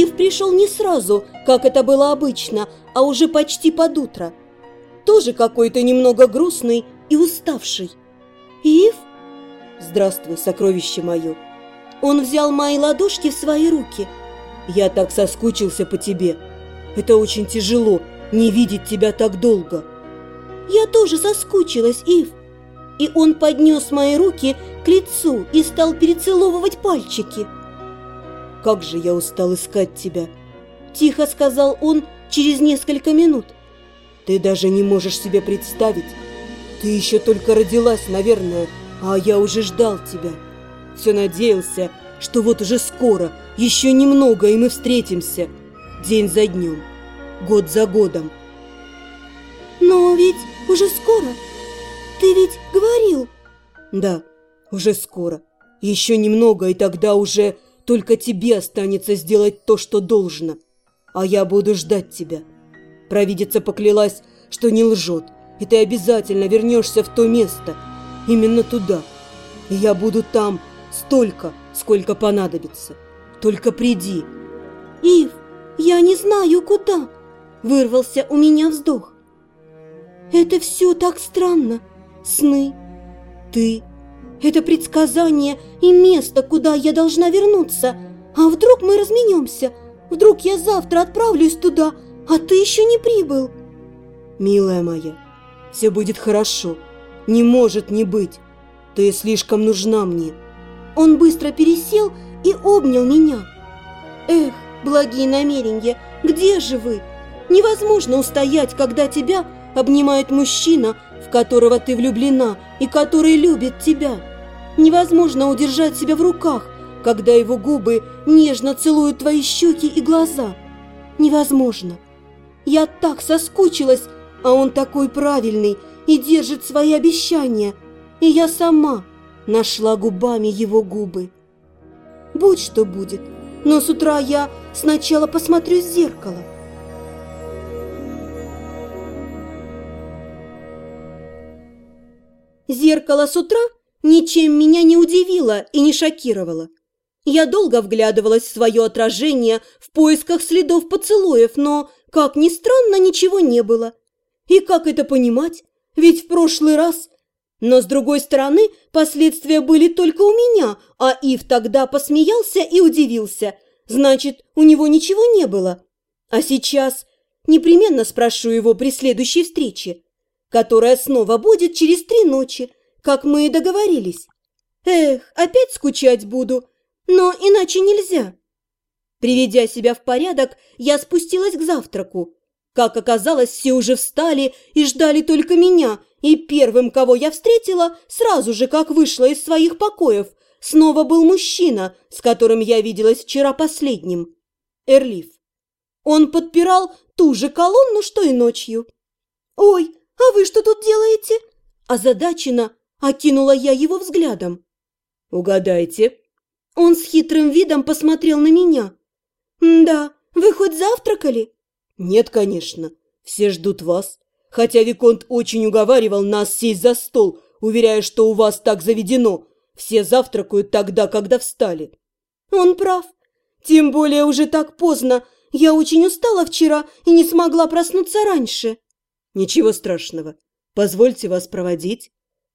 Ив пришел не сразу, как это было обычно, а уже почти под утро. Тоже какой-то немного грустный и уставший. «Ив?» «Здравствуй, сокровище мое!» Он взял мои ладошки в свои руки. «Я так соскучился по тебе. Это очень тяжело, не видеть тебя так долго». «Я тоже соскучилась, Ив!» И он поднес мои руки к лицу и стал перецеловывать пальчики. «Как же я устал искать тебя!» Тихо сказал он через несколько минут. «Ты даже не можешь себе представить. Ты еще только родилась, наверное, а я уже ждал тебя. Все надеялся, что вот уже скоро, еще немного, и мы встретимся. День за днем, год за годом». «Но ведь уже скоро. Ты ведь говорил...» «Да, уже скоро. Еще немного, и тогда уже только тебе останется сделать то, что должно. А я буду ждать тебя». Провидица поклялась, что не лжет, и ты обязательно вернешься в то место, именно туда. И я буду там столько, сколько понадобится. Только приди. Ив, я не знаю, куда. Вырвался у меня вздох. Это все так странно. Сны, ты, это предсказание и место, куда я должна вернуться. А вдруг мы разменемся? Вдруг я завтра отправлюсь туда, а ты еще не прибыл? Милая моя, все будет хорошо. Не может не быть. Ты слишком нужна мне. Он быстро пересел и обнял меня. Эх, благие намерения, где же вы? Невозможно устоять, когда тебя обнимает мужчина, в которого ты влюблена и который любит тебя. Невозможно удержать себя в руках, когда его губы нежно целуют твои щеки и глаза. Невозможно. Я так соскучилась, а он такой правильный и держит свои обещания. И я сама нашла губами его губы. Будь что будет, но с утра я сначала посмотрю в зеркало. Зеркало с утра ничем меня не удивило и не шокировало. Я долго вглядывалась в свое отражение в поисках следов поцелуев, но, как ни странно, ничего не было. И как это понимать? Ведь в прошлый раз... Но, с другой стороны, последствия были только у меня, а Ив тогда посмеялся и удивился. Значит, у него ничего не было. А сейчас непременно спрошу его при следующей встрече которая снова будет через три ночи, как мы и договорились. Эх, опять скучать буду, но иначе нельзя. Приведя себя в порядок, я спустилась к завтраку. Как оказалось, все уже встали и ждали только меня, и первым, кого я встретила, сразу же, как вышла из своих покоев, снова был мужчина, с которым я виделась вчера последним. Эрлиф. Он подпирал ту же колонну, что и ночью. «Ой, «А вы что тут делаете?» Озадаченно окинула я его взглядом. «Угадайте». Он с хитрым видом посмотрел на меня. «Да, вы хоть завтракали?» «Нет, конечно. Все ждут вас. Хотя Виконт очень уговаривал нас сесть за стол, уверяя, что у вас так заведено. Все завтракают тогда, когда встали». «Он прав. Тем более уже так поздно. Я очень устала вчера и не смогла проснуться раньше». «Ничего страшного. Позвольте вас проводить».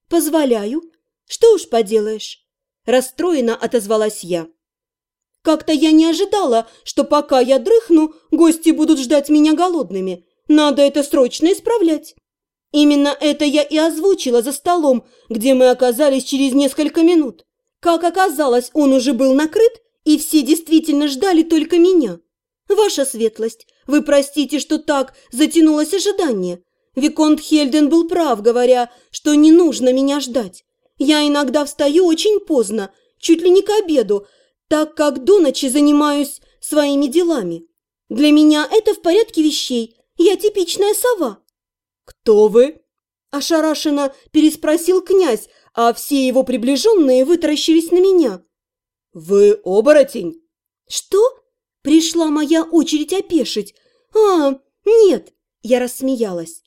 «Позволяю. Что уж поделаешь?» Расстроенно отозвалась я. «Как-то я не ожидала, что пока я дрыхну, гости будут ждать меня голодными. Надо это срочно исправлять». Именно это я и озвучила за столом, где мы оказались через несколько минут. Как оказалось, он уже был накрыт, и все действительно ждали только меня. Ваша светлость, вы простите, что так затянулось ожидание. Виконт Хельден был прав, говоря, что не нужно меня ждать. Я иногда встаю очень поздно, чуть ли не к обеду, так как до ночи занимаюсь своими делами. Для меня это в порядке вещей. Я типичная сова». «Кто вы?» – ошарашенно переспросил князь, а все его приближенные вытаращились на меня. «Вы оборотень?» «Что?» – пришла моя очередь опешить. «А, нет!» – я рассмеялась.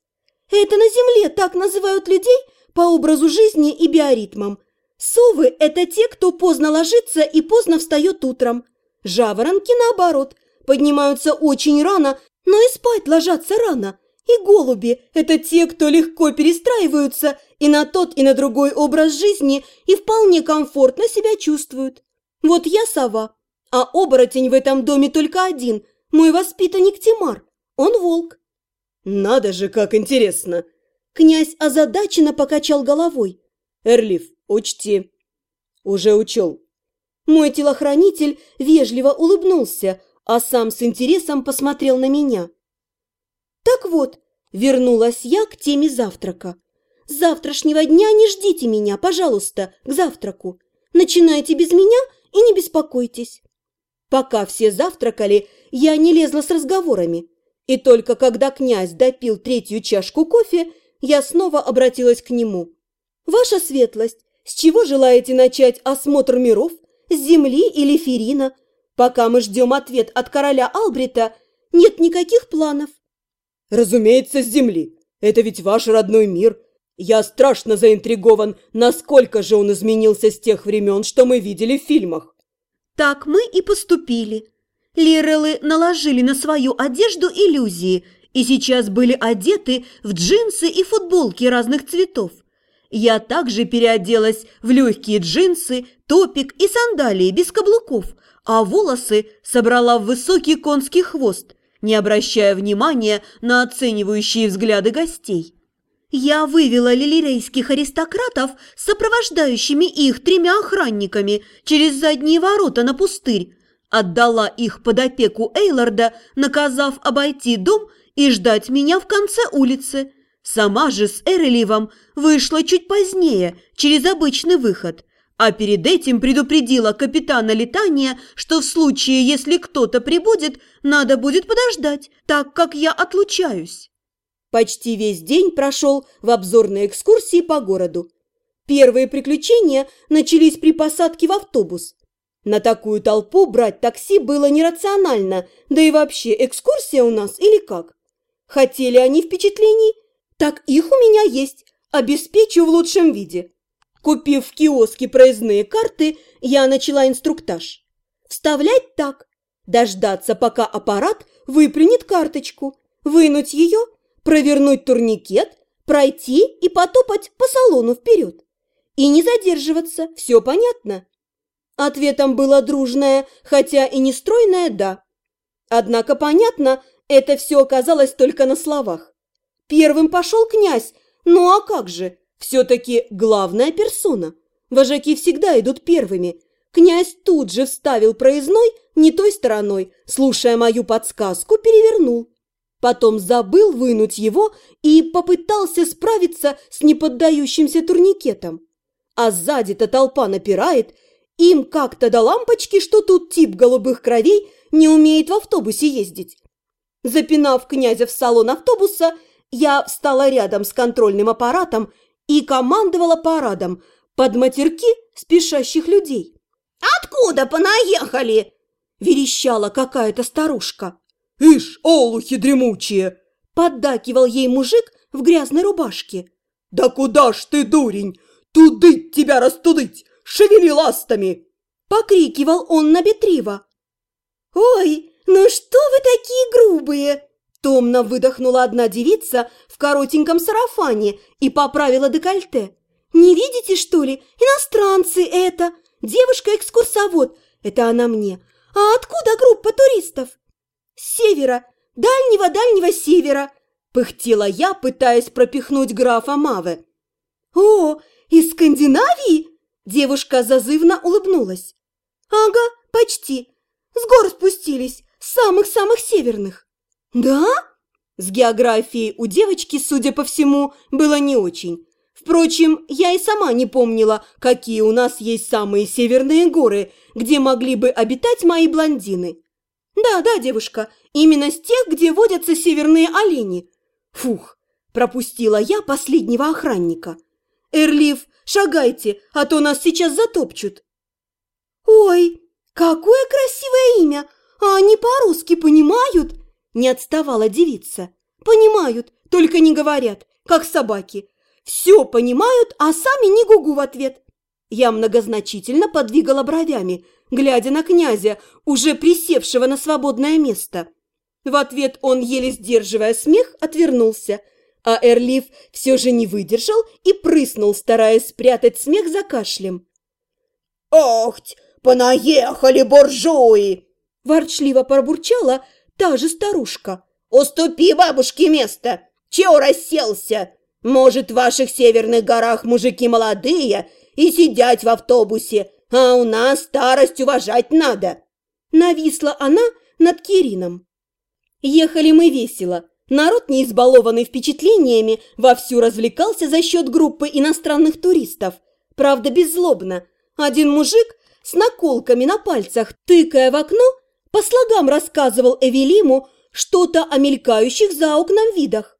Это на Земле так называют людей по образу жизни и биоритмам. Совы – это те, кто поздно ложится и поздно встает утром. Жаворонки, наоборот, поднимаются очень рано, но и спать ложатся рано. И голуби – это те, кто легко перестраиваются и на тот, и на другой образ жизни и вполне комфортно себя чувствуют. Вот я сова, а оборотень в этом доме только один – мой воспитанник Тимар. Он волк. Надо же, как интересно. Князь озадаченно покачал головой. Эрлиф, учти. Уже учел. Мой телохранитель вежливо улыбнулся, а сам с интересом посмотрел на меня. Так вот, вернулась я к теме завтрака. С завтрашнего дня не ждите меня, пожалуйста, к завтраку. Начинайте без меня и не беспокойтесь. Пока все завтракали, я не лезла с разговорами. И только когда князь допил третью чашку кофе, я снова обратилась к нему. «Ваша светлость, с чего желаете начать осмотр миров? С земли или Ферина? Пока мы ждем ответ от короля Албрита, нет никаких планов». «Разумеется, с земли. Это ведь ваш родной мир. Я страшно заинтригован, насколько же он изменился с тех времен, что мы видели в фильмах». Так мы и поступили. Лирелы наложили на свою одежду иллюзии и сейчас были одеты в джинсы и футболки разных цветов. Я также переоделась в легкие джинсы, топик и сандалии без каблуков, а волосы собрала в высокий конский хвост, не обращая внимания на оценивающие взгляды гостей. Я вывела лилирейских аристократов с сопровождающими их тремя охранниками через задние ворота на пустырь, отдала их под опеку Эйларда, наказав обойти дом и ждать меня в конце улицы. Сама же с Эреливом вышла чуть позднее, через обычный выход, а перед этим предупредила капитана летания, что в случае, если кто-то прибудет, надо будет подождать, так как я отлучаюсь. Почти весь день прошел в обзорной экскурсии по городу. Первые приключения начались при посадке в автобус. На такую толпу брать такси было нерационально, да и вообще экскурсия у нас или как? Хотели они впечатлений? Так их у меня есть, обеспечу в лучшем виде. Купив в киоске проездные карты, я начала инструктаж. Вставлять так, дождаться, пока аппарат выплюнет карточку, вынуть ее – провернуть турникет, пройти и потопать по салону вперед. И не задерживаться, все понятно. Ответом было дружное, хотя и не стройное «да». Однако понятно, это все оказалось только на словах. Первым пошел князь, ну а как же, все-таки главная персона. Вожаки всегда идут первыми. Князь тут же вставил проездной не той стороной, слушая мою подсказку, перевернул. Потом забыл вынуть его и попытался справиться с неподдающимся турникетом. А сзади-то толпа напирает, им как-то до лампочки, что тут тип голубых кровей не умеет в автобусе ездить. Запинав князя в салон автобуса, я встала рядом с контрольным аппаратом и командовала парадом под матерки спешащих людей. «Откуда понаехали?» – верещала какая-то старушка. «Ишь, олухи дремучие!» – поддакивал ей мужик в грязной рубашке. «Да куда ж ты, дурень? Тудыть тебя растудыть! Шевели ластами!» – покрикивал он на Бетрива. «Ой, ну что вы такие грубые!» Томно выдохнула одна девица в коротеньком сарафане и поправила декольте. «Не видите, что ли? Иностранцы это! Девушка-экскурсовод! Это она мне! А откуда группа туристов?» «С севера! Дальнего-дальнего севера!» – пыхтела я, пытаясь пропихнуть графа Маве. «О, из Скандинавии?» – девушка зазывно улыбнулась. «Ага, почти. С гор спустились, с самых-самых северных». «Да?» С географией у девочки, судя по всему, было не очень. Впрочем, я и сама не помнила, какие у нас есть самые северные горы, где могли бы обитать мои блондины. «Да, да, девушка, именно с тех, где водятся северные олени». Фух, пропустила я последнего охранника. «Эрлиф, шагайте, а то нас сейчас затопчут». «Ой, какое красивое имя! А они по-русски понимают?» Не отставала девица. «Понимают, только не говорят, как собаки. Все понимают, а сами не гугу в ответ». Я многозначительно подвигала бровями, глядя на князя, уже присевшего на свободное место. В ответ он, еле сдерживая смех, отвернулся, а Эрлиф все же не выдержал и прыснул, стараясь спрятать смех за кашлем. «Ох, понаехали буржуи!» Ворчливо пробурчала та же старушка. «Уступи бабушке место! Чего расселся? Может, в ваших северных горах мужики молодые и сидять в автобусе, а у нас старость уважать надо!» Нависла она над Кирином. Ехали мы весело. Народ, не избалованный впечатлениями, вовсю развлекался за счет группы иностранных туристов. Правда, беззлобно. Один мужик с наколками на пальцах, тыкая в окно, по слогам рассказывал Эвелиму что-то о мелькающих за окном видах.